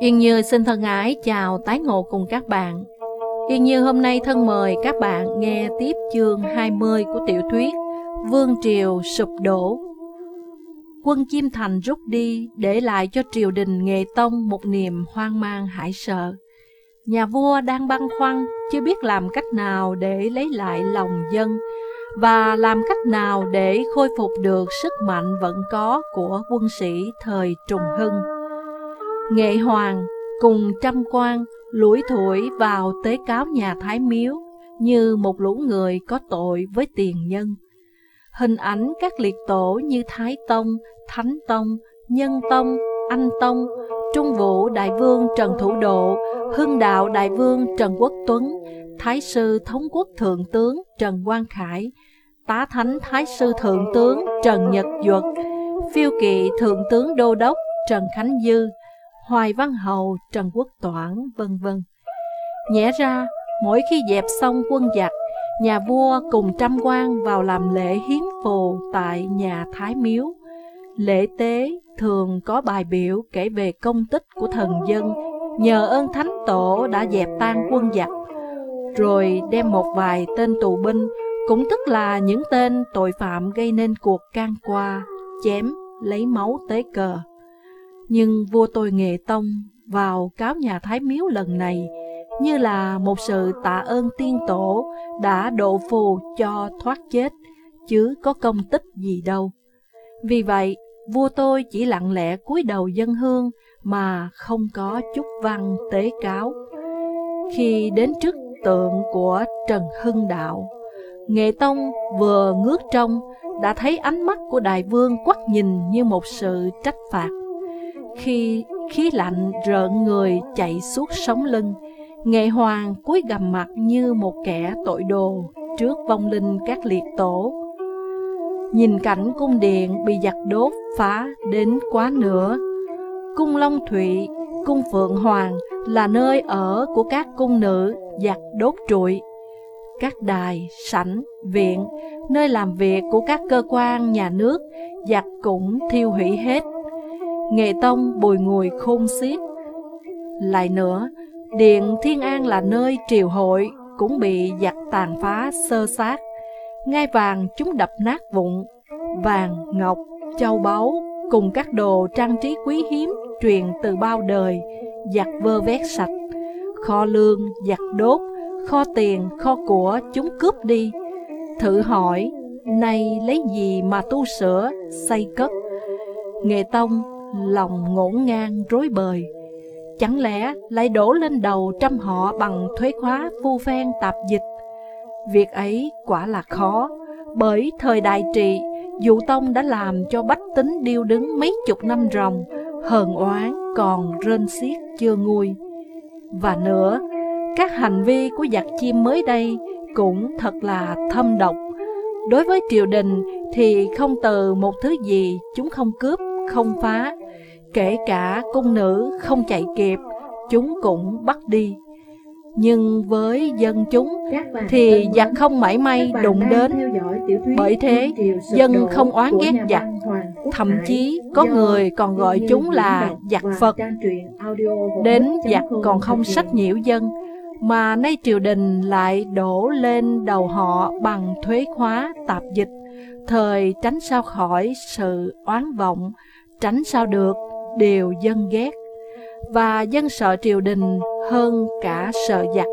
Yên Như xin thân ái chào tái ngộ cùng các bạn. Yên Như hôm nay thân mời các bạn nghe tiếp chương 20 của tiểu thuyết Vương Triều Sụp Đổ. Quân Kim Thành rút đi để lại cho triều đình Nghệ Tông một niềm hoang mang hải sợ. Nhà vua đang băn khoăn, chưa biết làm cách nào để lấy lại lòng dân và làm cách nào để khôi phục được sức mạnh vẫn có của quân sĩ thời trùng hưng. Nghệ Hoàng cùng trăm quan lủi thủi vào tế cáo nhà Thái Miếu như một lũ người có tội với tiền nhân. Hình ảnh các liệt tổ như Thái Tông, Thánh Tông, Nhân Tông, Anh Tông, Trung Vũ Đại Vương Trần Thủ Độ, Hưng Đạo Đại Vương Trần Quốc Tuấn, Thái Sư Thống Quốc Thượng Tướng Trần Quang Khải, Tá Thánh Thái Sư Thượng Tướng Trần Nhật Duật, Phiêu Kỵ Thượng Tướng Đô Đốc Trần Khánh Dư, Hoài Văn Hầu, Trần Quốc Toản, vân vân. Nhẽ ra, mỗi khi dẹp xong quân giặc, nhà vua cùng trăm quan vào làm lễ hiến phù tại nhà Thái Miếu. Lễ tế thường có bài biểu kể về công tích của thần dân nhờ ơn thánh tổ đã dẹp tan quân giặc, rồi đem một vài tên tù binh, cũng tức là những tên tội phạm gây nên cuộc can qua, chém, lấy máu tế cờ. Nhưng vua tôi nghệ tông vào cáo nhà Thái Miếu lần này như là một sự tạ ơn tiên tổ đã độ phù cho thoát chết, chứ có công tích gì đâu. Vì vậy, vua tôi chỉ lặng lẽ cúi đầu dân hương mà không có chút văn tế cáo. Khi đến trước tượng của Trần Hưng Đạo, Nghệ Tông vừa ngước trông đã thấy ánh mắt của đại vương quắc nhìn như một sự trách phạt. Khi khí lạnh rợn người chạy suốt sống lưng, Nghệ Hoàng cúi gầm mặt như một kẻ tội đồ trước vong linh các liệt tổ. Nhìn cảnh cung điện bị giặc đốt phá đến quá nửa. Cung Long Thụy, cung Phượng Hoàng là nơi ở của các cung nữ giặc đốt trụi. Các đài, sảnh, viện, nơi làm việc của các cơ quan nhà nước giặc cũng thiêu hủy hết. Nghệ Tông bồi ngồi khôn xiết. Lại nữa, Điện Thiên An là nơi triều hội cũng bị giặc tàn phá sơ sát. Ngai vàng chúng đập nát vụn, vàng, ngọc, châu báu cùng các đồ trang trí quý hiếm truyền từ bao đời, giặc vơ vét sạch. Kho lương, giặc đốt, kho tiền, kho của chúng cướp đi. Thử hỏi, nay lấy gì mà tu sửa, xây cất? Nghệ Tông lòng ngổn ngang rối bời. Chẳng lẽ lại đổ lên đầu trăm họ bằng thuế khóa phu phen tạp dịch? Việc ấy quả là khó, bởi thời đại trị, Dụ Tông đã làm cho bách tính điêu đứng mấy chục năm ròng, hờn oán còn rên xiết chưa nguôi. Và nữa, các hành vi của giặc chim mới đây cũng thật là thâm độc. Đối với triều đình thì không từ một thứ gì chúng không cướp, không phá, Kể cả cung nữ không chạy kịp, chúng cũng bắt đi. Nhưng với dân chúng thì giặc không mảy may đụng đến. Bởi thế dân không oán ghét giặc. Thậm chí có người còn gọi chúng là giặc Phật. Đến giặc còn không sách nhiễu dân Mà nay triều đình lại đổ lên đầu họ bằng thuế khóa tạp dịch. Thời tránh sao khỏi sự oán vọng Tránh sao được đều dân ghét, và dân sợ triều đình hơn cả sợ giặc.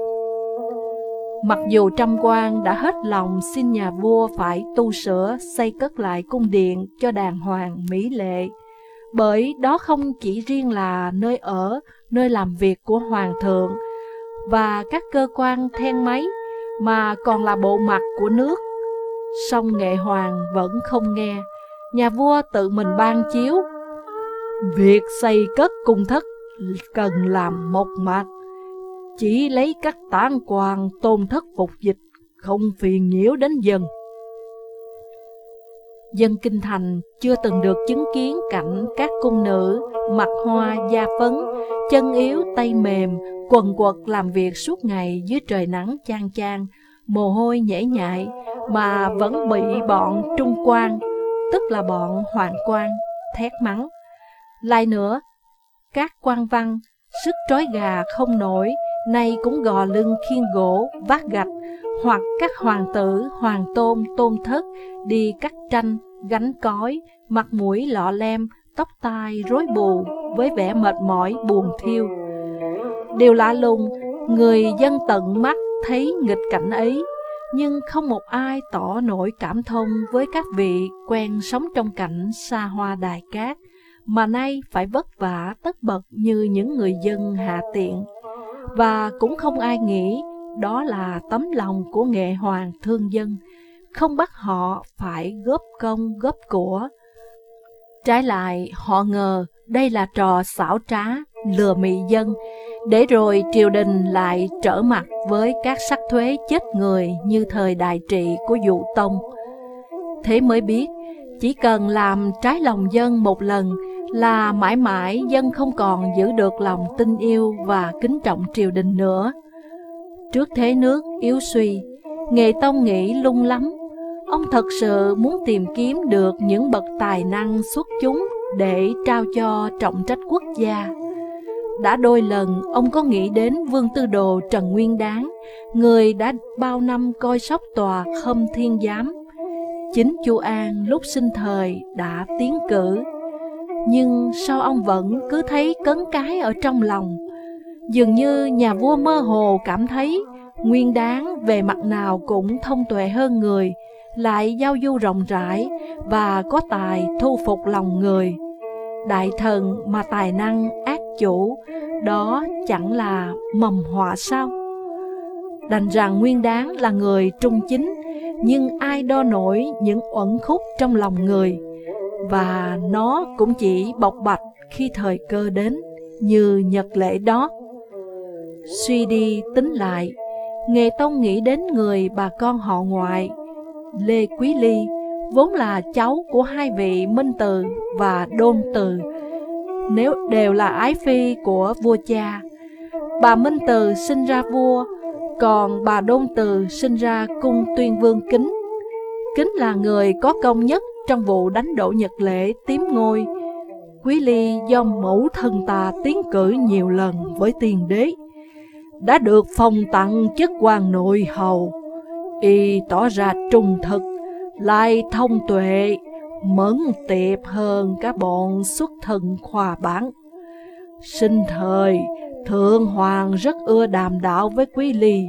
Mặc dù trăm quan đã hết lòng xin nhà vua phải tu sửa xây cất lại cung điện cho đàng hoàng mỹ lệ, bởi đó không chỉ riêng là nơi ở, nơi làm việc của hoàng thượng và các cơ quan then máy, mà còn là bộ mặt của nước. Song nghệ hoàng vẫn không nghe, nhà vua tự mình ban chiếu Việc xây cất cung thất cần làm một mặt, chỉ lấy các tán quan tôn thất phục dịch, không phiền nhiễu đến dân. Dân Kinh Thành chưa từng được chứng kiến cảnh các cung nữ mặt hoa da phấn, chân yếu tay mềm, quần quật làm việc suốt ngày dưới trời nắng chang chang, mồ hôi nhễ nhại, mà vẫn bị bọn trung quan, tức là bọn hoàng quan, thét mắng lại nữa, các quan văn sức trói gà không nổi, nay cũng gò lưng khiên gỗ, vác gạch, hoặc các hoàng tử, hoàng tôn, tôn thất đi cắt tranh, gánh cói, mặt mũi lọ lem, tóc tai rối bù với vẻ mệt mỏi buồn thiêu. Điều lạ lùng, người dân tận mắt thấy nghịch cảnh ấy, nhưng không một ai tỏ nổi cảm thông với các vị quen sống trong cảnh xa hoa đài cát, mà nay phải vất vả tất bật như những người dân hạ tiện. Và cũng không ai nghĩ đó là tấm lòng của nghệ hoàng thương dân, không bắt họ phải góp công góp của. Trái lại, họ ngờ đây là trò xảo trá, lừa mị dân, để rồi triều đình lại trở mặt với các sắc thuế chết người như thời đại trị của dụ tông. Thế mới biết, chỉ cần làm trái lòng dân một lần là mãi mãi dân không còn giữ được lòng tin yêu và kính trọng triều đình nữa. Trước thế nước yếu suy, nghề Tông nghĩ lung lắm. Ông thật sự muốn tìm kiếm được những bậc tài năng xuất chúng để trao cho trọng trách quốc gia. Đã đôi lần ông có nghĩ đến Vương Tư Đồ Trần Nguyên Đáng, người đã bao năm coi sóc tòa khâm thiên giám. Chính Chu An lúc sinh thời đã tiến cử, nhưng sao ông vẫn cứ thấy cấn cái ở trong lòng. Dường như nhà vua mơ hồ cảm thấy Nguyên Đáng về mặt nào cũng thông tuệ hơn người, lại giao du rộng rãi và có tài thu phục lòng người. Đại thần mà tài năng ác chủ, đó chẳng là mầm họa sao? Đành rằng Nguyên Đáng là người trung chính, nhưng ai đo nổi những uẩn khúc trong lòng người, và nó cũng chỉ bộc bạch khi thời cơ đến, như nhật lễ đó. Suy đi tính lại, Nghệ Tông nghĩ đến người bà con họ ngoại, Lê Quý Ly, vốn là cháu của hai vị Minh Từ và Đôn Từ, nếu đều là ái phi của vua cha. Bà Minh Từ sinh ra vua, còn bà Đôn Từ sinh ra cung tuyên vương Kính. Kính là người có công nhất trong vụ đánh đổ Nhật Lễ tím ngôi. Quý Ly do mẫu thần ta tiến cử nhiều lần với tiền đế, đã được phong tặng chức quan nội hầu. Y tỏ ra trung thực, lại thông tuệ, mẫn tiệp hơn các bọn xuất thân khoa bản. Sinh thời, Thượng Hoàng rất ưa đàm đạo với Quý Ly,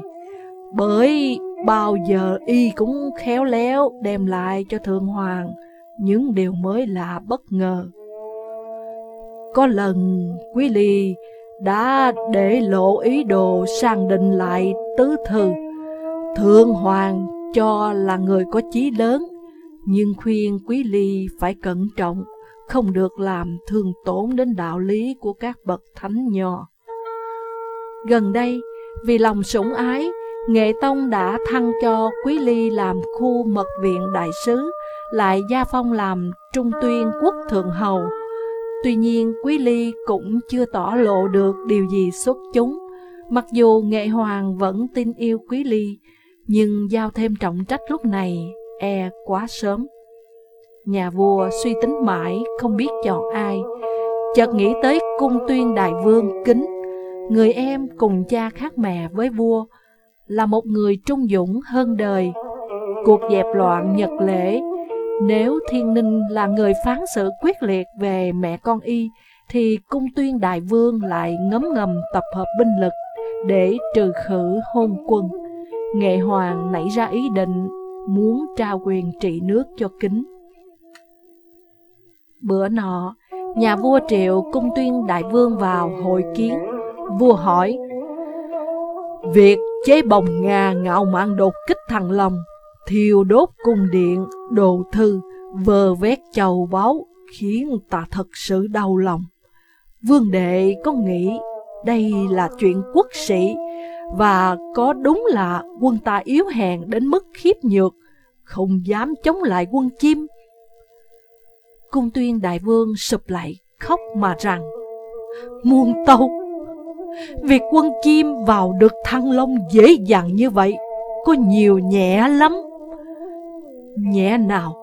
bởi bao giờ y cũng khéo léo đem lại cho Thượng Hoàng những điều mới lạ bất ngờ. Có lần Quý Ly đã để lộ ý đồ sang định lại tứ thư. Thượng Hoàng cho là người có chí lớn, nhưng khuyên Quý Ly phải cẩn trọng, không được làm thương tổn đến đạo lý của các bậc thánh nho. Gần đây, vì lòng sủng ái, Nghệ Tông đã thăng cho Quý Ly làm khu mật viện đại sứ, lại gia phong làm trung tuyên quốc thượng hầu, Tuy nhiên, Quý Ly cũng chưa tỏ lộ được điều gì xuất chúng. Mặc dù Nghệ Hoàng vẫn tin yêu Quý Ly, nhưng giao thêm trọng trách lúc này e quá sớm. Nhà vua suy tính mãi không biết chọn ai, chợt nghĩ tới cung tuyên đại vương kính, người em cùng cha khác mẹ với vua, là một người trung dũng hơn đời. Cuộc dẹp loạn Nhật lễ nếu thiên ninh là người phán xử quyết liệt về mẹ con y, thì cung tuyên đại vương lại ngấm ngầm tập hợp binh lực để trừ khử hôn quân. Nghệ hoàng nảy ra ý định muốn trao quyền trị nước cho kính. Bữa nọ, nhà vua triệu cung tuyên đại vương vào hội kiến. Vua hỏi, Việc chế bồng Nga ngạo mạn đột kích thằng Long thiêu đốt cung điện, đồ thư, vơ vét châu báu, khiến ta thật sự đau lòng. Vương đệ có nghĩ đây là chuyện quốc sĩ, và có đúng là quân ta yếu hèn đến mức khiếp nhược, không dám chống lại quân chim. Cung tuyên đại vương sụp lại, khóc mà rằng, Muôn tâu, việc quân chim vào được thăng long dễ dàng như vậy, có nhiều nhẹ lắm. Nhẹ nào,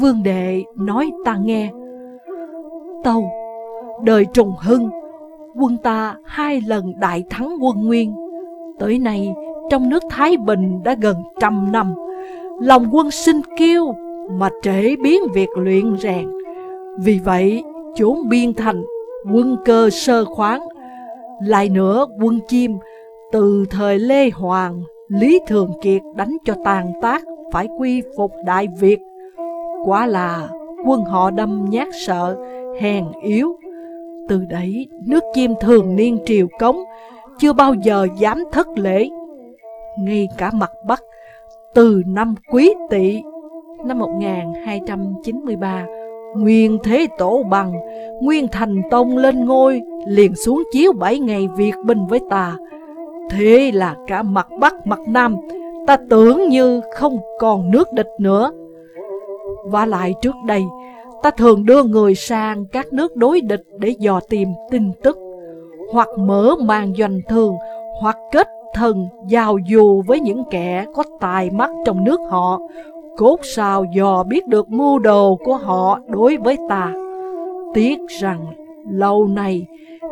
vương đệ nói ta nghe. Tâu, đời trùng hưng, quân ta hai lần đại thắng quân Nguyên. Tới nay, trong nước Thái Bình đã gần trăm năm, lòng quân sinh kiêu mà trễ biến việc luyện rèn. Vì vậy, chốn biên thành, quân cơ sơ khoáng. Lại nữa, quân chim, từ thời Lê Hoàng, Lý Thường Kiệt đánh cho tàn tác, phải quy phục Đại Việt. Quả là quân họ đâm nhát sợ, hèn yếu. Từ đấy, nước chim thường niên triều cống, chưa bao giờ dám thất lễ. Ngay cả mặt Bắc, từ năm Quý Tỵ năm 1293, Nguyên Thế Tổ bằng, Nguyên Thành Tông lên ngôi, liền xuống chiếu bảy ngày Việt binh với ta. Thế là cả mặt Bắc mặt Nam, ta tưởng như không còn nước địch nữa. Và lại trước đây, ta thường đưa người sang các nước đối địch để dò tìm tin tức, hoặc mở màn doanh thường, hoặc kết thần giao dù với những kẻ có tài mắt trong nước họ, cốt sao dò biết được mưu đồ của họ đối với ta. Tiếc rằng lâu nay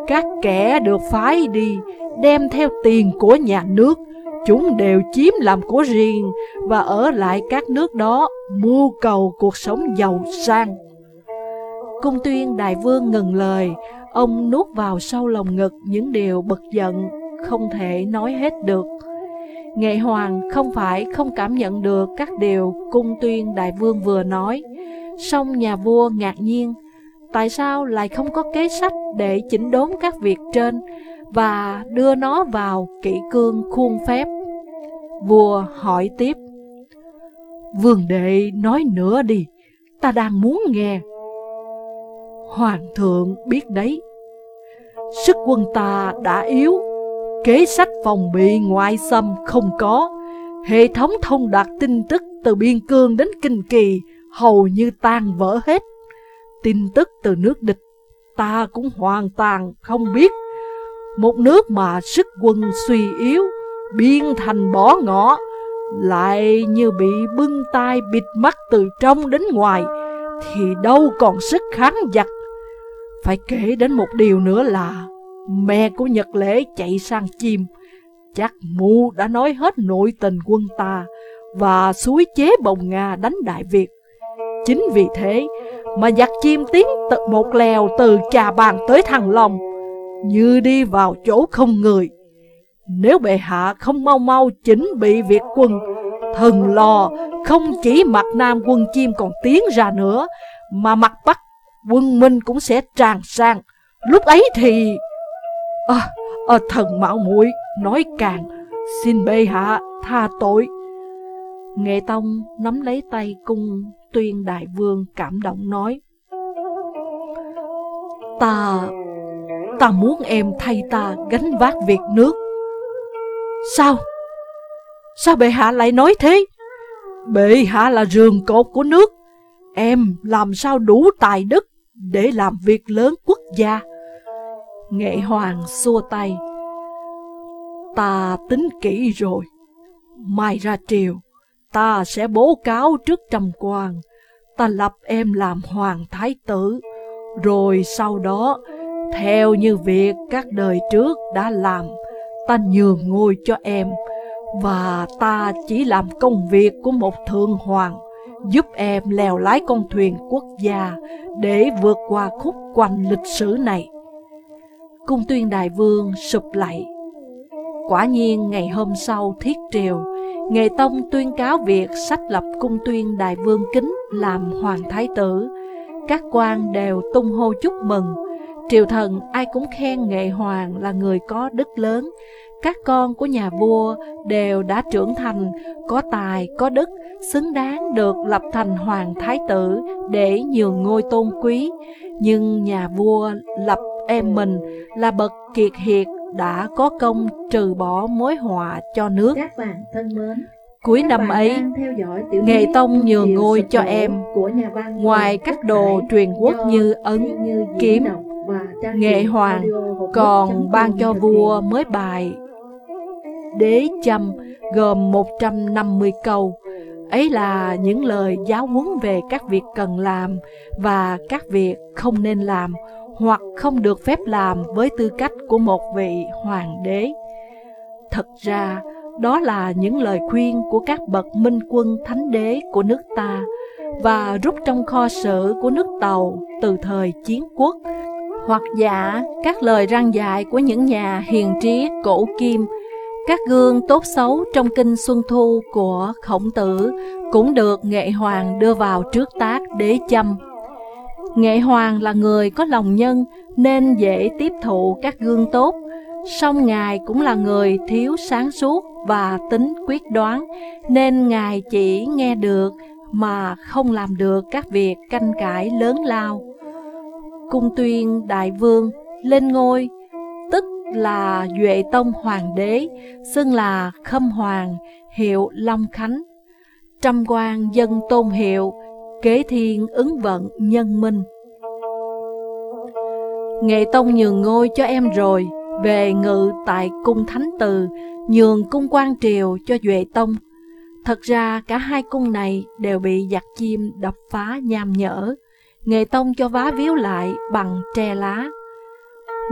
các kẻ được phái đi đem theo tiền của nhà nước, chúng đều chiếm làm của riêng và ở lại các nước đó mưu cầu cuộc sống giàu sang. Cung tuyên đại vương ngừng lời, ông nuốt vào sâu lòng ngực những điều bực giận, không thể nói hết được. Nghệ Hoàng không phải không cảm nhận được các điều cung tuyên đại vương vừa nói, song nhà vua ngạc nhiên, tại sao lại không có kế sách để chỉnh đốn các việc trên và đưa nó vào kỷ cương khuôn phép? Vua hỏi tiếp, Vương đệ nói nữa đi, ta đang muốn nghe. Hoàng thượng biết đấy, sức quân ta đã yếu Kế sách phòng bị ngoại xâm không có Hệ thống thông đạt tin tức từ biên cương đến kinh kỳ Hầu như tan vỡ hết Tin tức từ nước địch Ta cũng hoàn toàn không biết một nước mà sức quân suy yếu, Biên thành bỏ ngõ Lại như bị bưng tay bịt mắt từ trong đến ngoài, Thì đâu còn sức kháng giặc. Phải kể đến một điều nữa là, Mẹ của Nhật Lễ chạy sang chim. Chắc mụ đã nói hết nội tình quân ta, Và suối chế bồng Nga đánh Đại Việt. Chính vì thế mà giặc chim tiến tật một lèo từ trà bàn tới thằng lòng. Như đi vào chỗ không người. Nếu bệ hạ không mau mau chỉnh bị Việt quân Thần lò không chỉ mặt Nam quân chim còn tiến ra nữa Mà mặt Bắc quân Minh cũng sẽ tràn sang. Lúc ấy thì à, à, thần mạo muội nói càng xin bệ hạ tha tội. Nghệ tông nắm lấy tay cung tuyên đại vương cảm động nói ta ta muốn em thay ta gánh vác việc nước. Sao? Sao bệ hạ lại nói thế? Bệ hạ là rường cột của nước. Em làm sao đủ tài đức để làm việc lớn quốc gia? Nghệ hoàng xua tay. Ta tính kỹ rồi. Mai ra triều, Ta sẽ bố cáo trước trầm quan Ta lập em làm hoàng thái tử. Rồi sau đó theo như việc các đời trước đã làm Ta nhường ngôi cho em Và ta chỉ làm công việc của một thượng hoàng Giúp em lèo lái con thuyền quốc gia Để vượt qua khúc quanh lịch sử này cung tuyên đại vương sụp lạy. Quả nhiên ngày hôm sau thiết triều, Nghệ Tông tuyên cáo việc sách lập cung tuyên đại vương kính làm hoàng thái tử. Các quan đều tung hô chúc mừng, triều thần ai cũng khen Nghệ Hoàng là người có đức lớn. Các con của nhà vua đều đã trưởng thành, có tài, có đức, xứng đáng được lập thành hoàng thái tử để nhường ngôi tôn quý. Nhưng nhà vua lập em mình là bậc kiệt hiệt đã có công trừ bỏ mối họa cho nước. Các bạn thân mến, Cuối năm ấy, Nghệ Tông nhường ngôi cho em, ngoài các đồ truyền quốc như ấn, kiếm, Nghệ Hoàng còn ban cho vua mới bài Đế Châm gồm 150 câu. Ấy là những lời giáo huấn về các việc cần làm và các việc không nên làm hoặc không được phép làm với tư cách của một vị hoàng đế. Thật ra, đó là những lời khuyên của các bậc minh quân thánh đế của nước ta và rút trong kho sử của nước Tàu từ thời chiến quốc, hoặc giả các lời răng dạy của những nhà hiền trí cổ kim, các gương tốt xấu trong kinh Xuân Thu của Khổng Tử cũng được Nghệ Hoàng đưa vào trước tác để châm. Nghệ Hoàng là người có lòng nhân nên dễ tiếp thụ các gương tốt, song Ngài cũng là người thiếu sáng suốt và tính quyết đoán, nên Ngài chỉ nghe được mà không làm được các việc canh cải lớn lao. Cung tuyên đại vương lên ngôi, tức là Duệ Tông Hoàng đế, xưng là Khâm Hoàng, hiệu Long Khánh. Trăm quan dân tôn hiệu, kế thiên ứng vận nhân minh. Nghệ Tông nhường ngôi cho em rồi, về ngự tại cung Thánh Từ, nhường cung quan triều cho Duệ Tông. Thật ra cả hai cung này đều bị giặc chim đập phá nham nhở, Nghệ Tông cho vá víu lại bằng tre lá.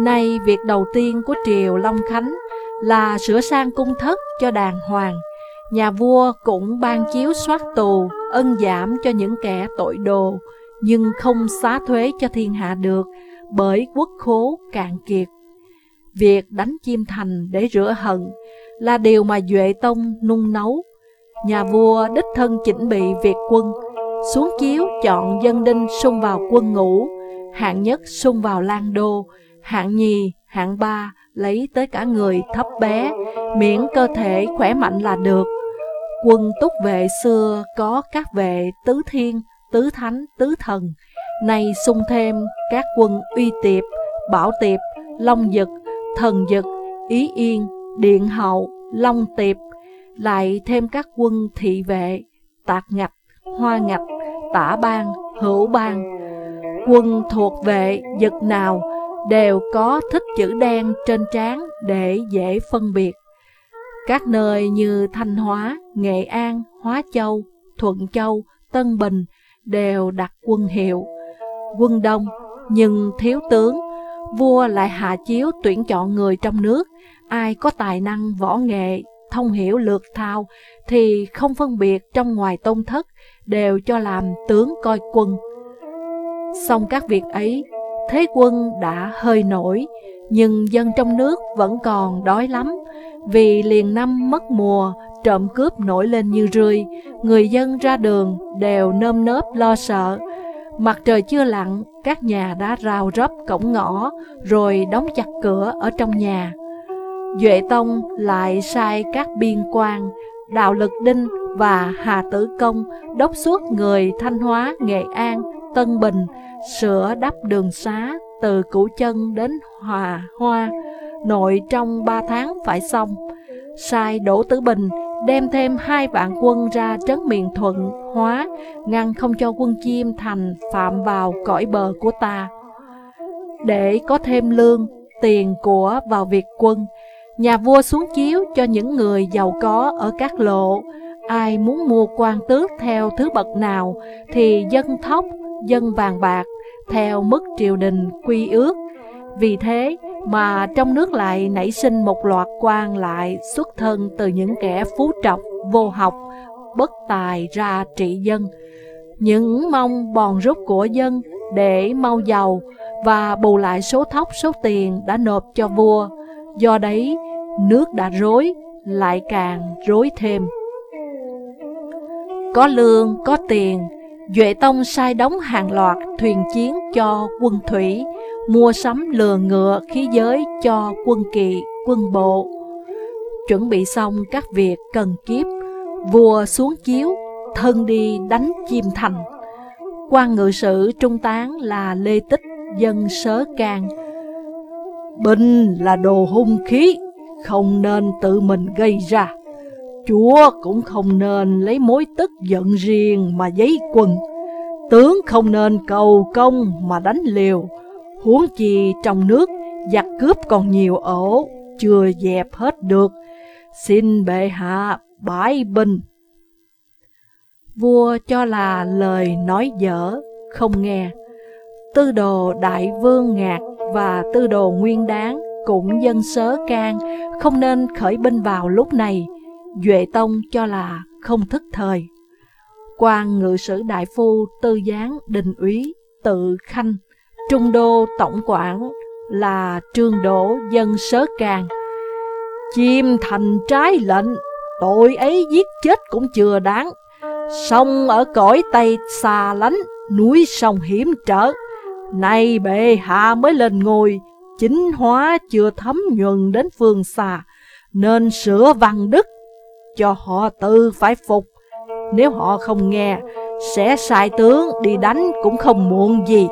Nay việc đầu tiên của triều Long Khánh là sửa sang cung thất cho đàng hoàng. Nhà vua cũng ban chiếu soát tù, ân giảm cho những kẻ tội đồ, nhưng không xá thuế cho thiên hạ được, bởi quốc khố cạn kiệt. Việc đánh chim thành để rửa hận là điều mà Duệ Tông nung nấu. Nhà vua đích thân chỉnh bị việc quân, xuống chiếu chọn dân đinh xung vào quân ngũ, hạng nhất xung vào lan đô, hạng nhì, hạng ba lấy tới cả người thấp bé, miễn cơ thể khỏe mạnh là được. Quân túc vệ xưa có các vệ tứ thiên, tứ thánh, tứ thần, nay xung thêm các quân uy tiệp, bảo tiệp, long dực, thần dực, ý yên, điện hậu, long tiệp, lại thêm các quân thị vệ, tạc ngạch, hoa ngạch, tả bang, hữu bang. Quân thuộc vệ giật nào đều có thích chữ đen trên trán để dễ phân biệt. Các nơi như Thanh Hóa, Nghệ An, Hóa Châu, Thuận Châu, Tân Bình đều đặt quân hiệu. Quân đông nhưng thiếu tướng, vua lại hạ chiếu tuyển chọn người trong nước, ai có tài năng võ nghệ, thông hiểu lược thao thì không phân biệt trong ngoài tôn thất đều cho làm tướng coi quân. Xong các việc ấy, thế quân đã hơi nổi, nhưng dân trong nước vẫn còn đói lắm, vì liền năm mất mùa, trộm cướp nổi lên như rươi, người dân ra đường đều nơm nớp lo sợ. Mặt trời chưa lặn, các nhà đã rào rấp cổng ngõ, rồi đóng chặt cửa ở trong nhà. Duệ Tông lại sai các biên quan, Đạo Lực Đinh và Hà Tử Công đốc suốt người Thanh Hóa, Nghệ An, Tân Bình, sửa đắp đường xá từ Củ Chân đến Hòa Hoa, nội trong ba tháng phải xong. Sai Đỗ Tử Bình đem thêm hai vạn quân ra trấn miền Thuận, Hóa, ngăn không cho quân Chiêm Thành phạm vào cõi bờ của ta. Để có thêm lương, tiền của vào việc quân, nhà vua xuống chiếu cho những người giàu có ở các lộ, ai muốn mua quan tước theo thứ bậc nào thì dân thóc, dân vàng bạc, theo mức triều đình quy ước. Vì thế mà trong nước lại nảy sinh một loạt quan lại xuất thân từ những kẻ phú trọc, vô học, bất tài ra trị dân. Những mong bòn rút của dân để mau giàu và bù lại số thóc số tiền đã nộp cho vua. Do đấy, nước đã rối, lại càng rối thêm. Có lương, có tiền, Duệ Tông sai đóng hàng loạt thuyền chiến cho quân thủy, mua sắm lừa ngựa khí giới cho quân kỵ, quân bộ. Chuẩn bị xong các việc cần kiếp, vua xuống chiếu, thân đi đánh chim thành. quan ngự sử trung tán là Lê Tích, dân sớ can. Binh là đồ hung khí, không nên tự mình gây ra. Chúa cũng không nên lấy mối tức giận riêng mà giấy quần. Tướng không nên cầu công mà đánh liều. Huống chi trong nước, giặc cướp còn nhiều ổ, chưa dẹp hết được. Xin bệ hạ bãi binh. Vua cho là lời nói dở, không nghe. tư đồ đại vương ngạc và tư đồ nguyên đáng cũng dân sớ can không nên khởi binh vào lúc này, Duệ Tông cho là không thức thời. quan ngự sử đại phu tư gián đình úy tự khanh, trung đô tổng quản là trương đổ dân sớ càng. Chim thành trái lệnh, tội ấy giết chết cũng chưa đáng. Sông ở cõi Tây xa lánh, núi sông hiểm trở. Nay bệ hạ mới lên ngồi, chính hóa chưa thấm nhuần đến phương xa, nên sửa văn đức, cho họ tự phải phục. Nếu họ không nghe, sẽ sai tướng đi đánh cũng không muộn gì.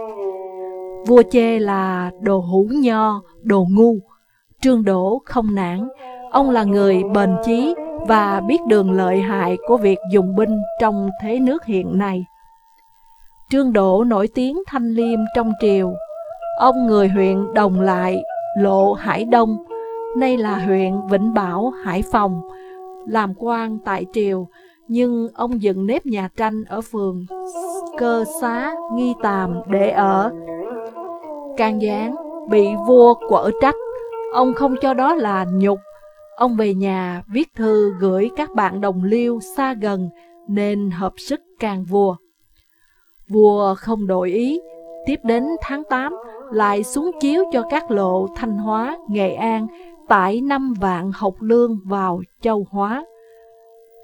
Vua chê là đồ hủ nho, đồ ngu. Trương Đỗ không nản, ông là người bền chí và biết đường lợi hại của việc dùng binh trong thế nước hiện nay. Trương Đỗ nổi tiếng thanh liêm trong triều, Ông người huyện Đồng Lại, lộ Hải Đông, nay là huyện Vĩnh Bảo, Hải Phòng, làm quan tại triều, nhưng ông dựng nếp nhà tranh ở phường Cơ Xá, Nghi Tàm để ở. Can Gián bị vua quở trách, ông không cho đó là nhục. Ông về nhà viết thư gửi các bạn đồng liêu xa gần nên hợp sức can vua. Vua không đổi ý, tiếp đến tháng 8 lại xuống chiếu cho các lộ Thanh Hóa, Nghệ An, tải năm vạn học lương vào châu Hóa.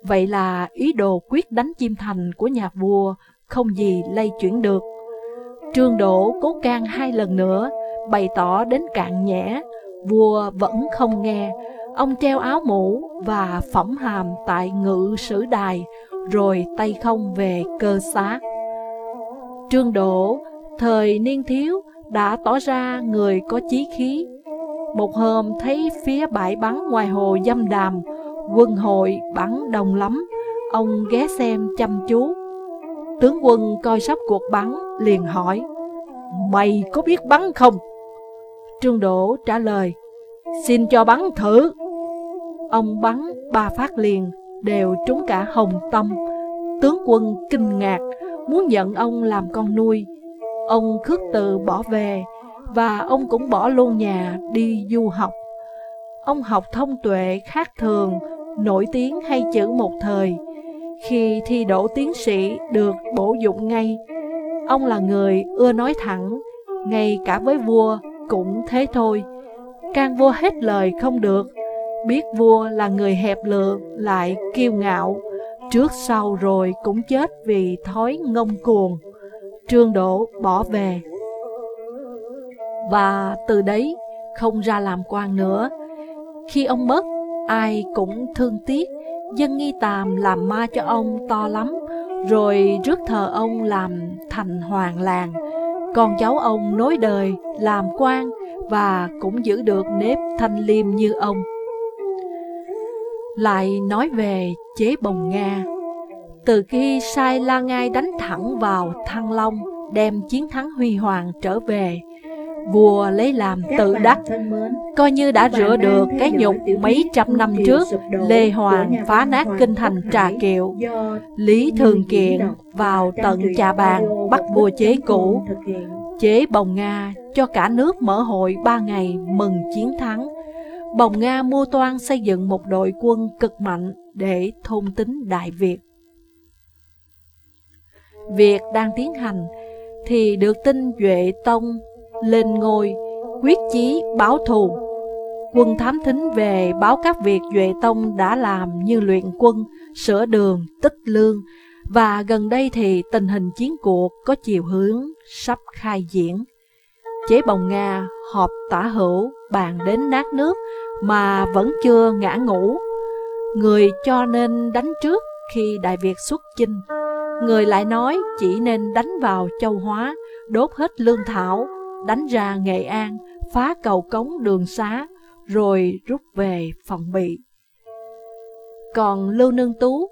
Vậy là ý đồ quyết đánh chim thành của nhà vua không gì lay chuyển được. Trương Đỗ cố can hai lần nữa, bày tỏ đến cạn nhẽ, vua vẫn không nghe. Ông treo áo mũ và phẩm hàm tại ngự sử đài, rồi tay không về cơ xá. Trương Đỗ, thời niên thiếu, đã tỏ ra người có chí khí. Một hôm thấy phía bãi bắn ngoài hồ dâm đàm, quân hội bắn đông lắm, ông ghé xem chăm chú. Tướng quân coi sắp cuộc bắn, liền hỏi, Mày có biết bắn không? Trương Đỗ trả lời, xin cho bắn thử. Ông bắn ba phát liền, đều trúng cả hồng tâm. Tướng quân kinh ngạc, muốn nhận ông làm con nuôi, Ông khước từ bỏ về và ông cũng bỏ luôn nhà đi du học. Ông học thông tuệ khác thường, nổi tiếng hay chữ một thời. Khi thi đỗ tiến sĩ được bổ dụng ngay, ông là người ưa nói thẳng, ngay cả với vua cũng thế thôi. Can vua hết lời không được, biết vua là người hẹp lượng lại kiêu ngạo, trước sau rồi cũng chết vì thói ngông cuồng. Trương độ bỏ về. Và từ đấy không ra làm quan nữa. Khi ông mất, ai cũng thương tiếc, dân nghi tàm làm ma cho ông to lắm, rồi rước thờ ông làm thành hoàng làng. Con cháu ông nối đời, làm quan và cũng giữ được nếp thanh liêm như ông. Lại nói về chế bồng Nga từ khi sai La Ngai đánh thẳng vào Thăng Long, đem chiến thắng huy hoàng trở về, vua lấy làm tự đắc, coi như đã rửa được cái nhục mấy trăm năm trước Lê Hoàng phá nát kinh thành Trà Kiệu, Lý Thường Kiện vào tận trà bàn bắt vua chế cũ, chế bồng Nga cho cả nước mở hội ba ngày mừng chiến thắng. Bồng Nga mua toan xây dựng một đội quân cực mạnh để thôn tính Đại Việt. Việc đang tiến hành thì được tin Duệ Tông lên ngôi, quyết chí báo thù. Quân thám thính về báo các việc Duệ Tông đã làm như luyện quân, sửa đường, tích lương, và gần đây thì tình hình chiến cuộc có chiều hướng sắp khai diễn. Chế bồng Nga họp tả hữu bàn đến nát nước mà vẫn chưa ngã ngủ. Người cho nên đánh trước khi Đại Việt xuất chinh. Người lại nói chỉ nên đánh vào châu Hóa, đốt hết lương thảo, đánh ra Nghệ An, phá cầu cống đường xá, rồi rút về phòng bị. Còn Lưu Nương Tú,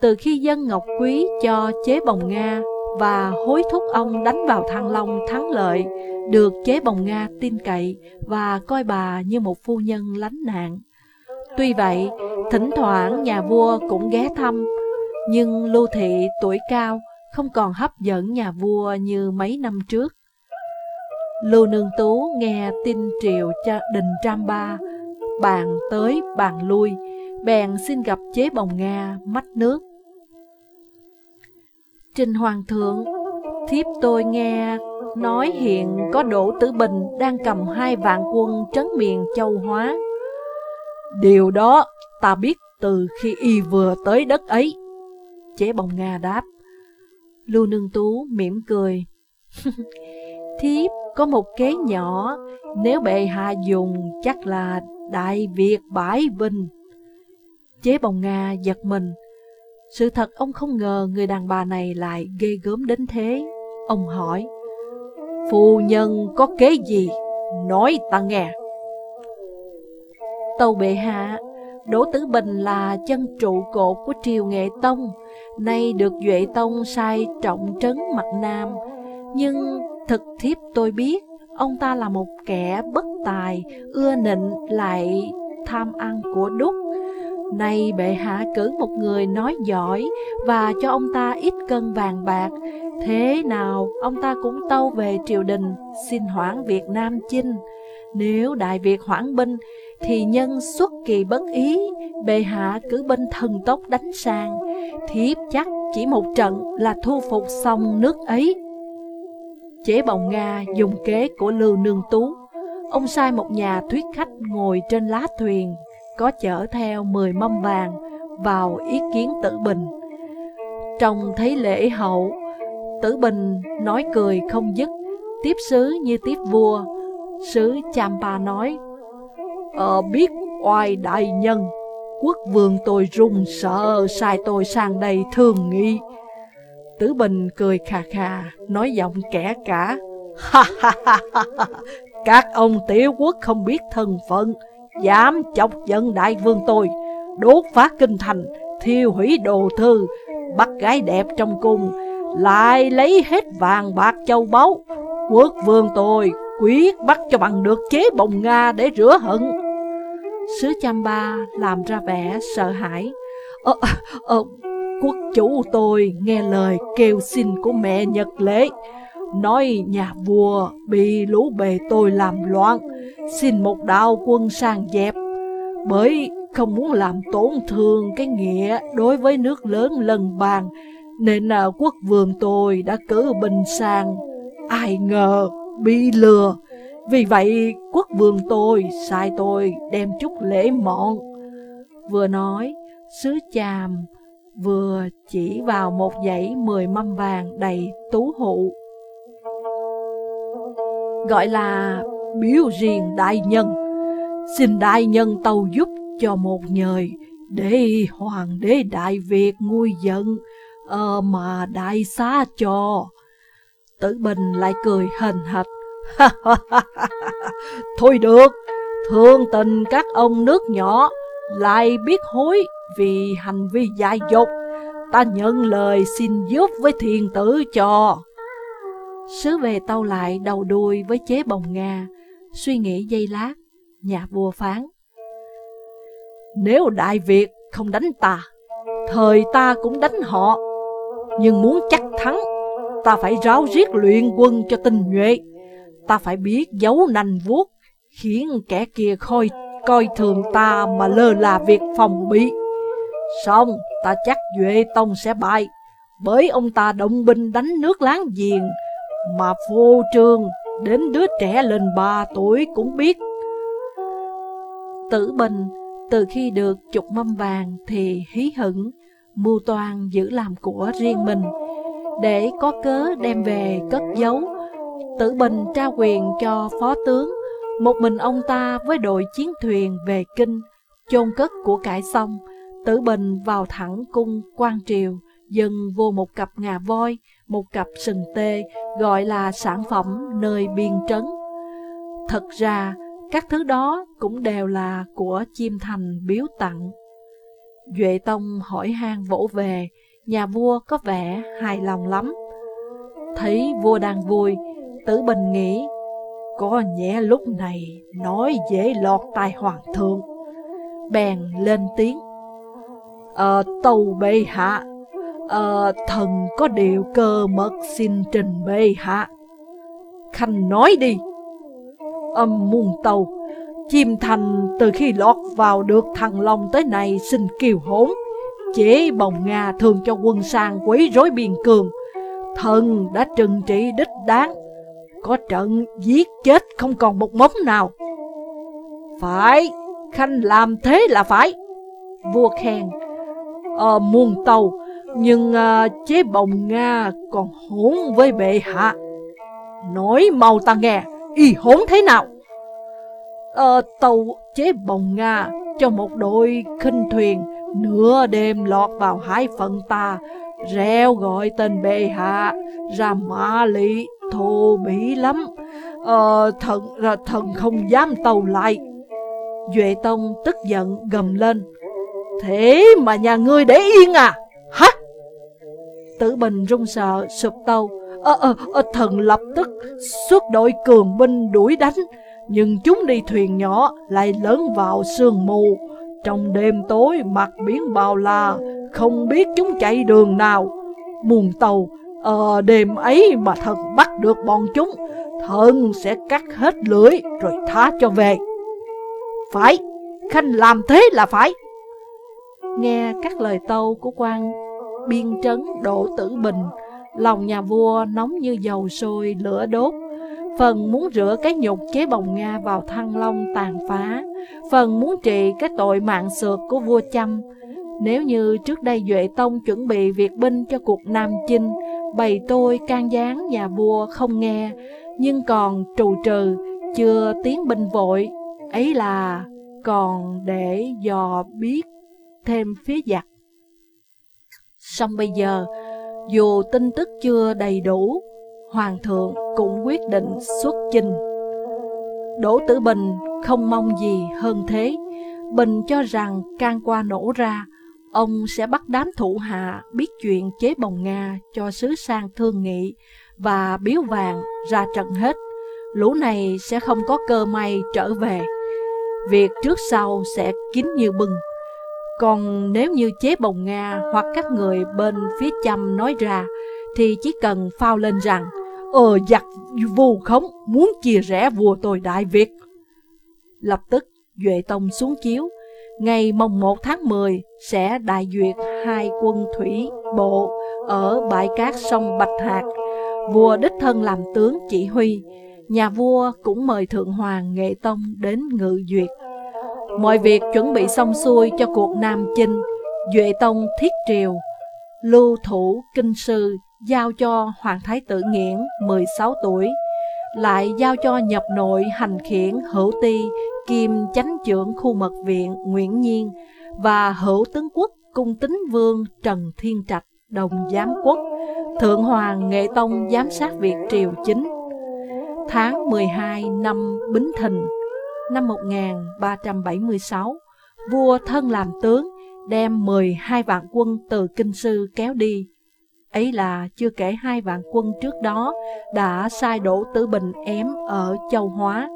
từ khi dân Ngọc Quý cho chế bồng Nga và hối thúc ông đánh vào Thăng Long thắng lợi, được chế bồng Nga tin cậy và coi bà như một phu nhân lánh nạn. Tuy vậy, thỉnh thoảng nhà vua cũng ghé thăm, nhưng Lưu Thị tuổi cao không còn hấp dẫn nhà vua như mấy năm trước. Lưu Nương Tú nghe tin triều cha đình Tram Ba, bàn tới bàn lui, bèn xin gặp chế bồng Nga mách nước. Trình Hoàng thượng, thiếp tôi nghe nói hiện có Đỗ Tử Bình đang cầm hai vạn quân trấn miền châu Hóa. Điều đó ta biết từ khi y vừa tới đất ấy. Chế bồng Nga đáp. Lưu Nương Tú mỉm cười. Thiếp có một kế nhỏ, nếu bệ hạ dùng chắc là Đại Việt bãi vinh. Chế bồng Nga giật mình. Sự thật ông không ngờ người đàn bà này lại ghê gớm đến thế. Ông hỏi, Phu nhân có kế gì? Nói ta nghe. Tâu bệ hạ, Đỗ Tử Bình là chân trụ cột của triều nghệ tông, nay được Duệ Tông sai trọng trấn mặt Nam. Nhưng thực thiếp tôi biết, ông ta là một kẻ bất tài, ưa nịnh lại tham ăn của đúc. Nay bệ hạ cử một người nói giỏi và cho ông ta ít cân vàng bạc, thế nào ông ta cũng tâu về triều đình xin hoãn Việt Nam chinh. Nếu Đại Việt hoãn binh thì nhân xuất kỳ bất ý, bệ hạ cứ binh thần tốc đánh sang, thiếp chắc chỉ một trận là thu phục xong nước ấy. Chế bồng Nga dùng kế của Lưu Nương Tú, ông sai một nhà thuyết khách ngồi trên lá thuyền, có chở theo 10 mâm vàng vào ý kiến tử bình. Trong thấy lễ hậu, tử bình nói cười không dứt, tiếp sứ như tiếp vua. Sứ Champa nói Ờ biết oai đại nhân Quốc vương tôi run sợ Sai tôi sang đây thường nghị Tử Bình cười khà khà Nói giọng kẻ cả Ha ha ha ha Các ông tiểu quốc không biết thân phận Dám chọc giận đại vương tôi Đốt phá kinh thành Thiêu hủy đồ thư Bắt gái đẹp trong cung Lại lấy hết vàng bạc châu báu Quốc vương tôi quyết bắt cho bằng được chế bồng Nga để rửa hận. Sứ chăm ba làm ra vẻ sợ hãi. Ờ, ờ, quốc chủ tôi nghe lời kêu xin của mẹ Nhật Lễ. Nói nhà vua bị lũ bề tôi làm loạn, xin một đạo quân sang dẹp. Bởi không muốn làm tổn thương cái nghĩa đối với nước lớn lần bàn, nên là quốc vương tôi đã cử binh sang. Ai ngờ bị lừa. Vì vậy quốc vương tôi sai tôi đem chút lễ mọn. Vừa nói, sứ chàm vừa chỉ vào một dãy mười mâm vàng đầy tú hụ. Gọi là biểu riêng đại nhân. Xin đại nhân tàu giúp cho một nhời để hoàng đế Đại Việt nguôi giận ờ, mà đại xá cho. Tử Bình lại cười hình hạch. Thôi được, thương tình các ông nước nhỏ lại biết hối vì hành vi dại dột. Ta nhận lời xin giúp với thiền tử cho. Sứ về tâu lại đầu đuôi với chế bồng Nga, suy nghĩ giây lát, nhà vua phán. Nếu Đại Việt không đánh ta, thời ta cũng đánh họ, nhưng muốn chắc thắng Ta phải ráo riết luyện quân cho tinh nhuệ Ta phải biết giấu nành vuốt Khiến kẻ kia khôi coi thường ta mà lơ là việc phòng bị Xong ta chắc Duệ Tông sẽ bại Bởi ông ta động binh đánh nước láng giềng Mà vô trương đến đứa trẻ lên ba tuổi cũng biết Tử Bình từ khi được chục mâm vàng thì hí hửng, mưu toan giữ làm của riêng mình để có cớ đem về cất giấu. Tử Bình trao quyền cho phó tướng, một mình ông ta với đội chiến thuyền về kinh, chôn cất của cải xong, Tử Bình vào thẳng cung quan triều, dân vô một cặp ngà voi, một cặp sừng tê, gọi là sản phẩm nơi biên trấn. Thật ra, các thứ đó cũng đều là của chim thành biếu tặng. Duệ Tông hỏi han vỗ về, nhà vua có vẻ hài lòng lắm. Thấy vua đang vui, Tử Bình nghĩ, có nhẹ lúc này nói dễ lọt tai hoàng thượng. Bèn lên tiếng, Ờ, à, tâu bệ hạ, à, thần có điều cơ mật xin trình bệ hạ. Khanh nói đi, Âm muôn tàu Chim thành từ khi lọt vào được thằng Long tới nay xin kiều hốn. Chế bồng Nga thường cho quân sang quấy rối biên cường Thần đã trừng trị đích đáng. Có trận giết chết không còn một móng nào. Phải, Khanh làm thế là phải. Vua khen Ờ, muôn tàu Nhưng uh, chế bồng Nga còn hỗn với bệ hạ Nói mau ta nghe Y hỗn thế nào Ờ, tàu chế bồng Nga cho một đội khinh thuyền nửa đêm lọt vào hải phận ta, reo gọi tên bệ hạ, ra mã lị, thô bỉ lắm. Ờ, thần, ờ, thần không dám tàu lại. Duệ Tông tức giận gầm lên. Thế mà nhà ngươi để yên à? Hả? Tử Bình run sợ, sụp tâu. Ờ, ờ, ờ, thần lập tức xuất đội cường binh đuổi đánh, nhưng chúng đi thuyền nhỏ lại lớn vào sương mù. Trong đêm tối mặt biển bao la, không biết chúng chạy đường nào. Muôn tàu, ờ, đêm ấy mà thần bắt được bọn chúng, thần sẽ cắt hết lưỡi rồi thả cho về. Phải, Khanh làm thế là phải. Nghe các lời tâu của quan biên trấn Đỗ Tử Bình, lòng nhà vua nóng như dầu sôi lửa đốt. Phần muốn rửa cái nhục chế bồng Nga vào thăng long tàn phá, phần muốn trị cái tội mạng sượt của vua Chăm. Nếu như trước đây Duệ Tông chuẩn bị việc binh cho cuộc Nam Chinh, bày tôi can gián nhà vua không nghe, nhưng còn trù trừ, chưa tiến binh vội, ấy là còn để dò biết thêm phía giặc. Xong bây giờ, dù tin tức chưa đầy đủ, Hoàng thượng cũng quyết định xuất chinh. Đỗ Tử Bình không mong gì hơn thế. Bình cho rằng can qua nổ ra, ông sẽ bắt đám thủ hạ biết chuyện chế bồng Nga cho sứ sang thương nghị và biếu vàng ra trận hết. Lũ này sẽ không có cơ may trở về. Việc trước sau sẽ kín như bưng. Còn nếu như chế bồng Nga hoặc các người bên phía chăm nói ra, thì chỉ cần phao lên rằng, ờ giặc vô khống muốn chia rẽ vua tôi Đại Việt. Lập tức, Duệ Tông xuống chiếu, ngày mồng 1 tháng 10 sẽ đại duyệt hai quân thủy bộ ở bãi cát sông Bạch Hạc. Vua đích thân làm tướng chỉ huy, nhà vua cũng mời Thượng Hoàng Nghệ Tông đến ngự duyệt. Mọi việc chuẩn bị xong xuôi cho cuộc Nam Chinh, Duệ Tông thiết triều, lưu thủ kinh sư giao cho Hoàng Thái tử Nghiễn 16 tuổi, lại giao cho nhập nội hành khiển hữu ti kim chánh trưởng khu mật viện Nguyễn Nhiên và hữu tướng quốc cung tính vương Trần Thiên Trạch đồng giám quốc, Thượng Hoàng Nghệ Tông giám sát việc triều chính. Tháng 12 năm Bính Thìn năm 1376, vua thân làm tướng, đem 12 vạn quân từ Kinh Sư kéo đi. Ấy là chưa kể hai vạn quân trước đó đã sai đổ Tử Bình ém ở Châu Hóa.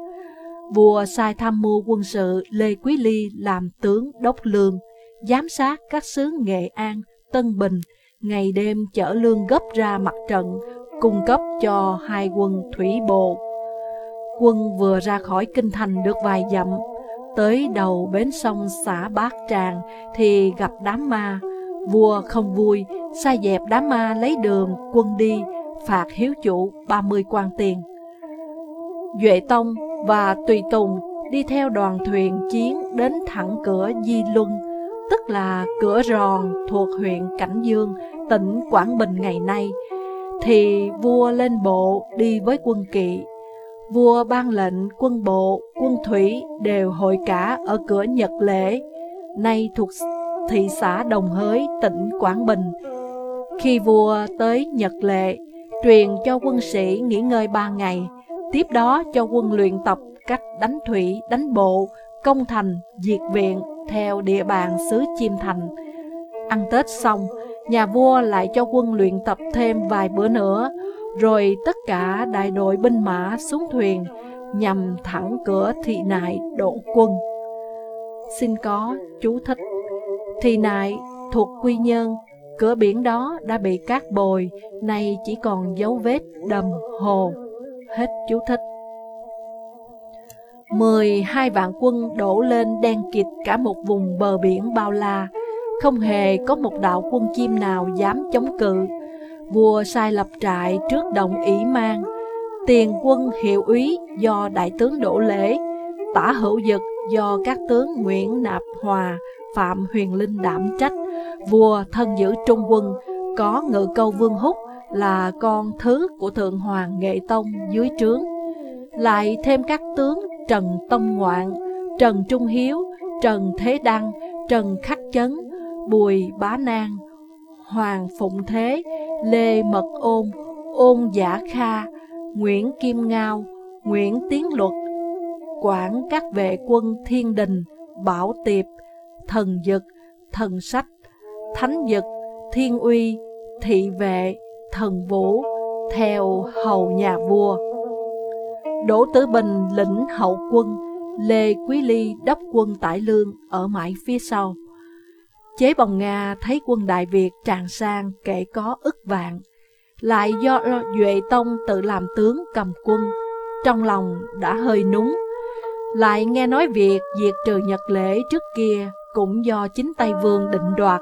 Vua sai tham mưu quân sự Lê Quý Ly làm tướng đốc lương, giám sát các xứ Nghệ An, Tân Bình, ngày đêm chở lương gấp ra mặt trận, cung cấp cho hai quân thủy bộ Quân vừa ra khỏi kinh thành được vài dặm, tới đầu bến sông xã Bát Tràng thì gặp đám ma. Vua không vui, sai dẹp đám ma lấy đường quân đi, phạt hiếu chủ 30 quan tiền. Duệ Tông và Tùy Tùng đi theo đoàn thuyền chiến đến thẳng cửa Di Luân, tức là cửa ròn thuộc huyện Cảnh Dương, tỉnh Quảng Bình ngày nay, thì vua lên bộ đi với quân kỵ vua ban lệnh quân bộ, quân thủy đều hội cả ở cửa Nhật Lễ, nay thuộc thị xã Đồng Hới, tỉnh Quảng Bình. Khi vua tới Nhật Lệ, truyền cho quân sĩ nghỉ ngơi ba ngày, tiếp đó cho quân luyện tập cách đánh thủy, đánh bộ, công thành, diệt viện theo địa bàn xứ Chiêm Thành. Ăn Tết xong, nhà vua lại cho quân luyện tập thêm vài bữa nữa, rồi tất cả đại đội binh mã xuống thuyền nhằm thẳng cửa thị nại đổ quân. Xin có chú thích. Thị nại thuộc Quy Nhơn, cửa biển đó đã bị cát bồi, nay chỉ còn dấu vết đầm hồ. Hết chú thích. Mười hai vạn quân đổ lên đen kịt cả một vùng bờ biển bao la, không hề có một đạo quân chim nào dám chống cự. Vua sai lập trại trước đồng ý mang, tiền quân hiệu úy do đại tướng Đỗ Lễ, tả hữu dực do các tướng Nguyễn Nạp Hòa, Phạm Huyền Linh đảm trách, vua thân giữ trung quân, có ngự câu Vương Húc là con thứ của Thượng Hoàng Nghệ Tông dưới trướng. Lại thêm các tướng Trần Tông Ngoạn, Trần Trung Hiếu, Trần Thế Đăng, Trần Khắc Chấn, Bùi Bá Nang, Hoàng Phụng Thế, Lê Mật Ôn, Ôn Giả Kha, Nguyễn Kim Ngao, Nguyễn Tiến Luật, quản các vệ quân Thiên Đình, Bảo Tiệp, Thần Dực, Thần Sách, Thánh Dực, Thiên Uy, Thị Vệ, Thần Vũ, theo hầu nhà vua. Đỗ Tử Bình lĩnh hậu quân, Lê Quý Ly đốc quân tải lương ở mãi phía sau. Chế bồng Nga thấy quân Đại Việt tràn sang kể có ức vạn, lại do Duệ Tông tự làm tướng cầm quân, trong lòng đã hơi núng. Lại nghe nói việc diệt trừ Nhật lễ trước kia cũng do chính Tây Vương định đoạt,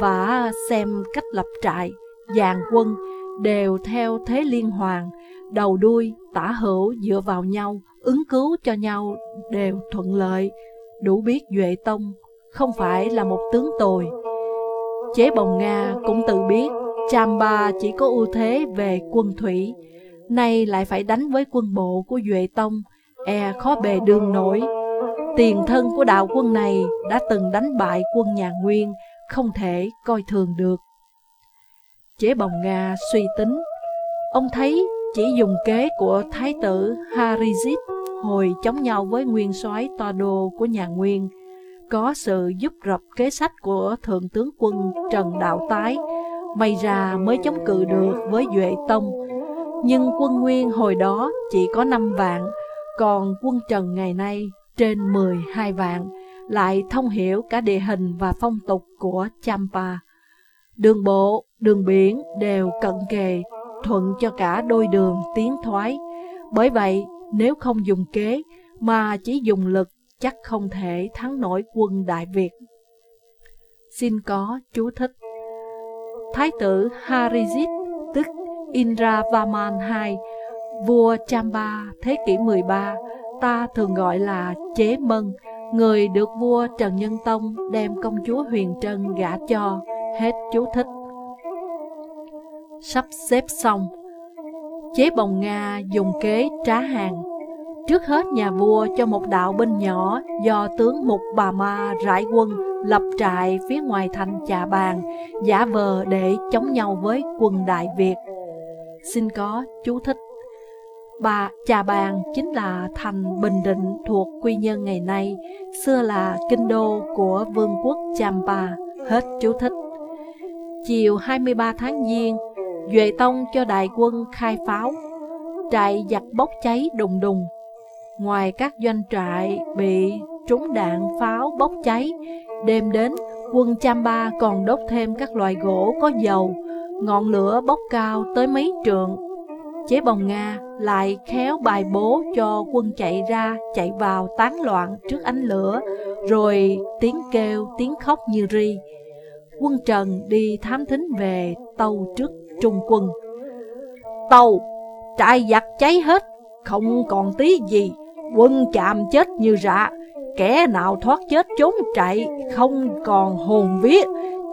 và xem cách lập trại, dàn quân đều theo thế liên hoàng đầu đuôi, tả hữu dựa vào nhau, ứng cứu cho nhau đều thuận lợi, đủ biết Duệ Tông không phải là một tướng tồi. Chế bồng Nga cũng tự biết Chamba chỉ có ưu thế về quân thủy, nay lại phải đánh với quân bộ của Duệ Tông, e khó bề đường nổi. Tiền thân của đạo quân này đã từng đánh bại quân nhà Nguyên, không thể coi thường được. Chế bồng Nga suy tính, ông thấy chỉ dùng kế của Thái tử Harizit hồi chống nhau với nguyên soái toa đô của nhà Nguyên, có sự giúp rập kế sách của Thượng tướng quân Trần Đạo Tái, may ra mới chống cự được với Duệ Tông. Nhưng quân Nguyên hồi đó chỉ có 5 vạn, còn quân Trần ngày nay trên 12 vạn, lại thông hiểu cả địa hình và phong tục của Champa. Đường bộ, đường biển đều cận kề, thuận cho cả đôi đường tiến thoái. Bởi vậy, nếu không dùng kế, mà chỉ dùng lực, chắc không thể thắng nổi quân Đại Việt. Xin có chú thích. Thái tử Harizit, tức Indravaman II, vua Chamba thế kỷ 13, ta thường gọi là Chế Mân, người được vua Trần Nhân Tông đem công chúa Huyền Trân gả cho, hết chú thích. Sắp xếp xong, chế bồng Nga dùng kế trá hàng. Trước hết nhà vua cho một đạo binh nhỏ do tướng Mục Bà Ma rải quân lập trại phía ngoài thành trà Bàn, giả vờ để chống nhau với quân Đại Việt. Xin có chú thích. Bà trà Bàn chính là thành Bình Định thuộc Quy Nhân ngày nay, xưa là kinh đô của vương quốc Champa, hết chú thích. Chiều 23 tháng Giêng, Duệ Tông cho đại quân khai pháo, trại giặc bốc cháy đùng đùng. Ngoài các doanh trại bị trúng đạn pháo bốc cháy, đêm đến quân Champa còn đốt thêm các loại gỗ có dầu, ngọn lửa bốc cao tới mấy trượng. Chế bồng Nga lại khéo bài bố cho quân chạy ra, chạy vào tán loạn trước ánh lửa, rồi tiếng kêu, tiếng khóc như ri. Quân Trần đi thám thính về tàu trước trung quân. Tàu, trại giặc cháy hết, không còn tí gì, quân chạm chết như rạ, kẻ nào thoát chết trốn chạy, không còn hồn vía,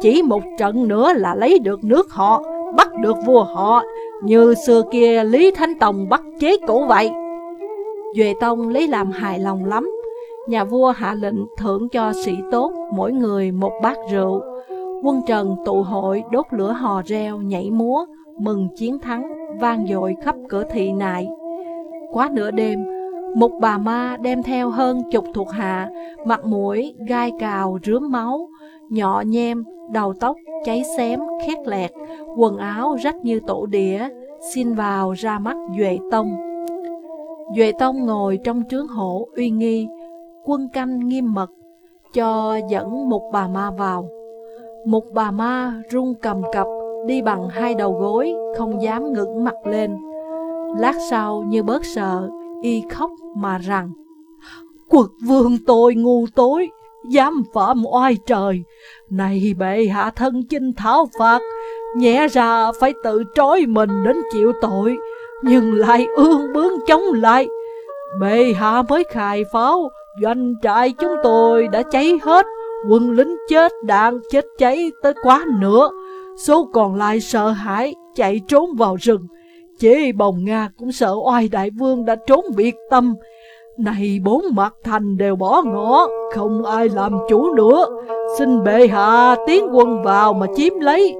chỉ một trận nữa là lấy được nước họ, bắt được vua họ, như xưa kia Lý Thánh Tông bắt chế cổ vậy. Duệ Tông lấy làm hài lòng lắm, nhà vua hạ lệnh thưởng cho sĩ tốt mỗi người một bát rượu, Quân Trần tụ hội đốt lửa hò reo, nhảy múa, mừng chiến thắng, vang dội khắp cửa thị nại. Quá nửa đêm, một bà ma đem theo hơn chục thuộc hạ, mặt mũi, gai cào, rướm máu, nhọ nhem, đầu tóc, cháy xém, khét lẹt, quần áo rách như tổ đĩa, xin vào ra mắt Duệ Tông. Duệ Tông ngồi trong trướng hổ uy nghi, quân canh nghiêm mật, cho dẫn một bà ma vào. Một bà ma run cầm cập, đi bằng hai đầu gối, không dám ngẩng mặt lên. Lát sau như bớt sợ, y khóc mà rằng Quật vương tôi ngu tối, dám phạm oai trời. Này bệ hạ thân chinh thảo phạt, nhẹ ra phải tự trói mình đến chịu tội, nhưng lại ương bướng chống lại. Bệ hạ mới khai pháo, doanh trại chúng tôi đã cháy hết, quân lính chết đạn chết cháy tới quá nửa. Số còn lại sợ hãi, chạy trốn vào rừng. Chế bồng Nga cũng sợ oai đại vương đã trốn biệt tâm. Này bốn mặt thành đều bỏ ngõ, không ai làm chủ nữa. Xin bệ hạ tiến quân vào mà chiếm lấy.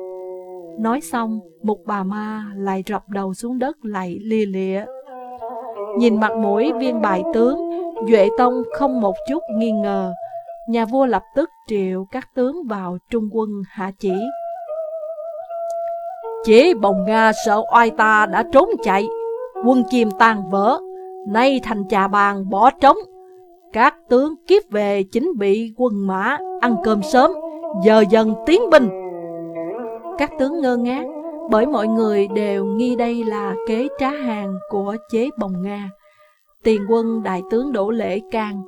Nói xong, một bà ma lại rập đầu xuống đất lại lia lịa. Nhìn mặt mũi viên bài tướng, Duệ Tông không một chút nghi ngờ. Nhà vua lập tức triệu các tướng vào trung quân hạ chỉ. Chế bồng Nga sợ oai ta đã trốn chạy, quân chim tan vỡ, nay thành trà bàn bỏ trống. Các tướng kiếp về chính bị quân mã, ăn cơm sớm, giờ dần tiến binh. Các tướng ngơ ngác, bởi mọi người đều nghi đây là kế trá hàng của chế bồng Nga. Tiền quân đại tướng đổ lễ can.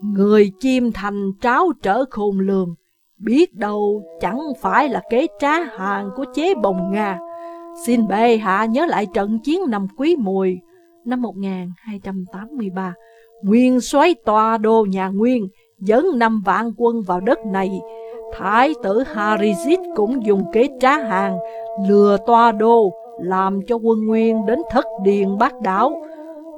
Người chim thành tráo trở khôn lường, biết đâu chẳng phải là kế trá hàng của chế bồng Nga. Xin bệ hạ nhớ lại trận chiến năm quý mùi, năm 1283. Nguyên soái tòa đô nhà Nguyên dẫn năm vạn quân vào đất này. Thái tử Harizit cũng dùng kế trá hàng lừa toa đô làm cho quân Nguyên đến thất điền bát đảo.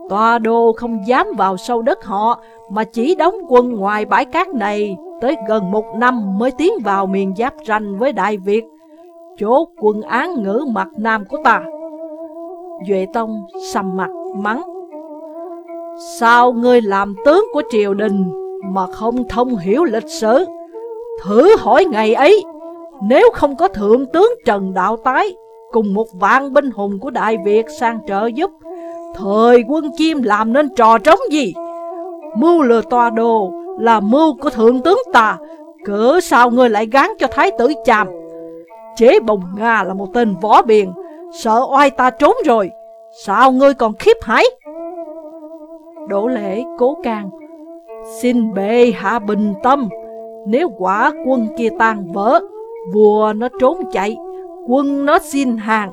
Toa đô không dám vào sâu đất họ, mà chỉ đóng quân ngoài bãi cát này tới gần một năm mới tiến vào miền giáp ranh với Đại Việt, chỗ quân án ngữ mặt nam của ta. Duệ Tông sầm mặt mắng. Sao ngươi làm tướng của triều đình mà không thông hiểu lịch sử? Thử hỏi ngày ấy, nếu không có thượng tướng Trần Đạo Tái cùng một vạn binh hùng của Đại Việt sang trợ giúp, thời quân chim làm nên trò trống gì? Mưu lừa tòa đồ là mưu của thượng tướng ta, cỡ sao ngươi lại gán cho thái tử chàm? Chế bồng Nga là một tên võ biền, sợ oai ta trốn rồi, sao ngươi còn khiếp hãi? Đỗ lễ cố càng, xin bệ hạ bình tâm, nếu quả quân kia tan vỡ, vua nó trốn chạy, quân nó xin hàng,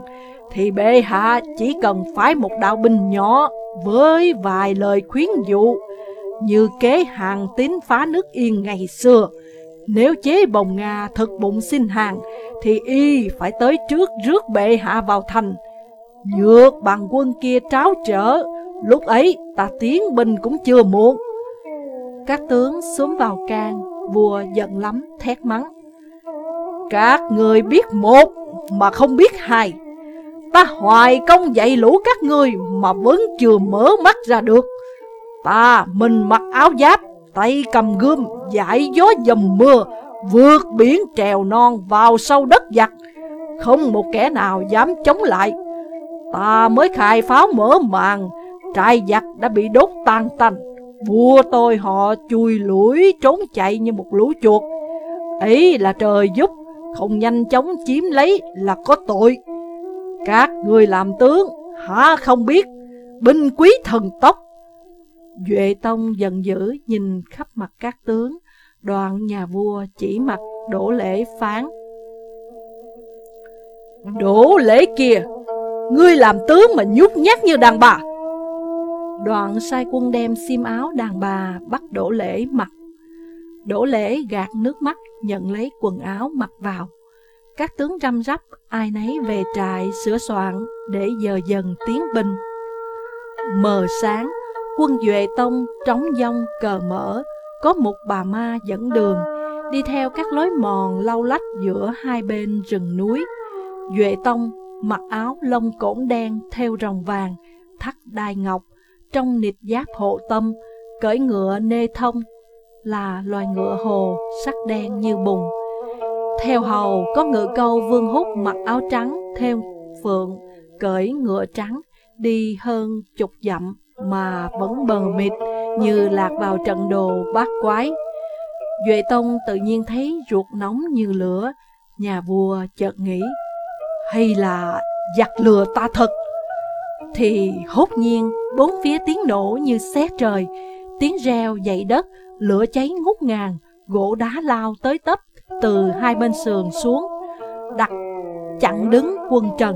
thì bệ hạ chỉ cần phái một đạo binh nhỏ với vài lời khuyến dụ như kế hàng tín phá nước yên ngày xưa. Nếu chế bồng Nga thực bụng xin hàng, thì y phải tới trước rước bệ hạ vào thành. Nhược bằng quân kia tráo trở, lúc ấy ta tiến binh cũng chưa muộn. Các tướng xuống vào can, vua giận lắm, thét mắng. Các người biết một mà không biết hai. Ta hoài công dạy lũ các người mà vẫn chưa mở mắt ra được. Ta mình mặc áo giáp, tay cầm gươm, giải gió dầm mưa, vượt biển trèo non vào sâu đất giặc. Không một kẻ nào dám chống lại. Ta mới khai pháo mở màn, trai giặc đã bị đốt tan tành. Vua tôi họ chui lũi trốn chạy như một lũ chuột. Ấy là trời giúp, không nhanh chóng chiếm lấy là có tội. Các người làm tướng, hả không biết, binh quý thần tốc, Duệ Tông giận dữ nhìn khắp mặt các tướng, đoàn nhà vua chỉ mặt đổ lễ phán. Đổ lễ kìa, ngươi làm tướng mà nhút nhát như đàn bà. Đoạn sai quân đem xiêm áo đàn bà bắt đổ lễ mặc. Đổ lễ gạt nước mắt nhận lấy quần áo mặc vào. Các tướng răm rắp ai nấy về trại sửa soạn để giờ dần tiến binh. Mờ sáng, Quân Duệ Tông trống dông cờ mở, có một bà ma dẫn đường, đi theo các lối mòn lau lách giữa hai bên rừng núi. Duệ Tông mặc áo lông cổn đen theo rồng vàng, thắt đai ngọc, trong nịt giáp hộ tâm, cởi ngựa nê thông, là loài ngựa hồ sắc đen như bùn. Theo hầu có ngựa câu vương hút mặc áo trắng theo phượng, cởi ngựa trắng, đi hơn chục dặm mà vẫn bờ mịt như lạc vào trận đồ bát quái. Duệ Tông tự nhiên thấy ruột nóng như lửa, nhà vua chợt nghĩ, hay là giặc lừa ta thật? Thì hốt nhiên bốn phía tiếng nổ như xé trời, tiếng reo dậy đất, lửa cháy ngút ngàn, gỗ đá lao tới tấp từ hai bên sườn xuống, đặt chặn đứng quân Trần.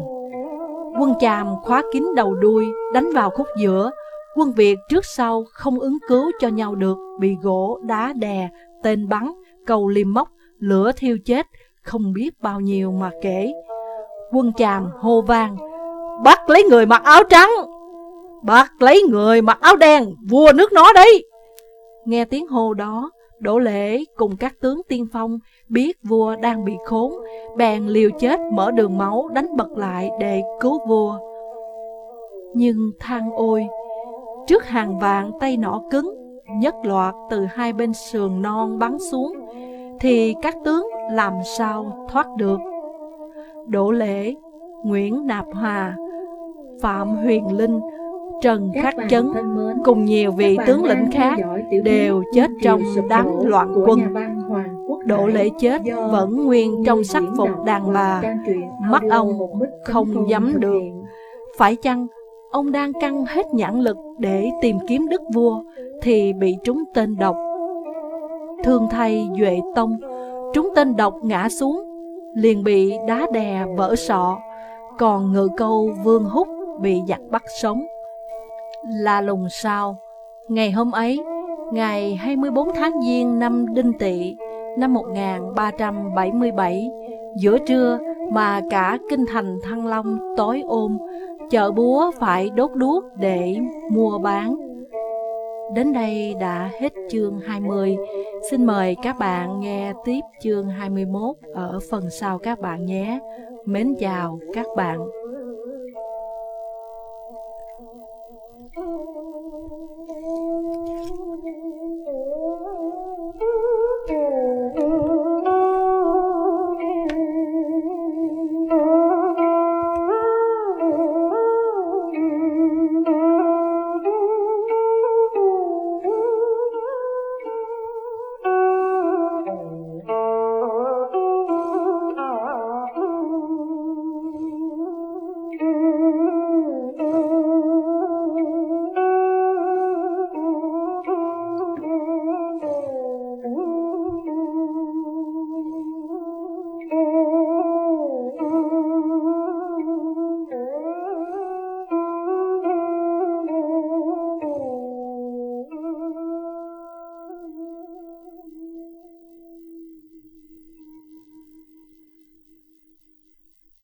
Quân Tràm khóa kín đầu đuôi, đánh vào khúc giữa, quân Việt trước sau không ứng cứu cho nhau được, bị gỗ đá đè, tên bắn, cầu liềm mốc, lửa thiêu chết, không biết bao nhiêu mà kể. Quân chàm hô vang, bắt lấy người mặc áo trắng, bắt lấy người mặc áo đen, vua nước nó đi. Nghe tiếng hô đó, Đỗ Lễ cùng các tướng tiên phong biết vua đang bị khốn, bèn liều chết mở đường máu đánh bật lại để cứu vua. Nhưng than ôi, trước hàng vạn tay nỏ cứng, nhất loạt từ hai bên sườn non bắn xuống, thì các tướng làm sao thoát được. Đỗ Lễ, Nguyễn Nạp Hòa, Phạm Huyền Linh, Trần Khắc Chấn cùng nhiều vị tướng lĩnh khác đều chết trong đám loạn quân. Đỗ lễ chết vẫn nguyên trong sắc phục đàn bà, mắt ông không dám được. Phải chăng ông đang căng hết nhãn lực để tìm kiếm đức vua thì bị trúng tên độc? Thương thay Duệ Tông, trúng tên độc ngã xuống, liền bị đá đè vỡ sọ, còn ngự câu Vương Húc bị giặc bắt sống là lùng sao. Ngày hôm ấy, ngày 24 tháng Giêng năm Đinh Tỵ năm 1377, giữa trưa mà cả kinh thành Thăng Long tối ôm, chợ búa phải đốt đuốc để mua bán. Đến đây đã hết chương 20. Xin mời các bạn nghe tiếp chương 21 ở phần sau các bạn nhé. Mến chào các bạn.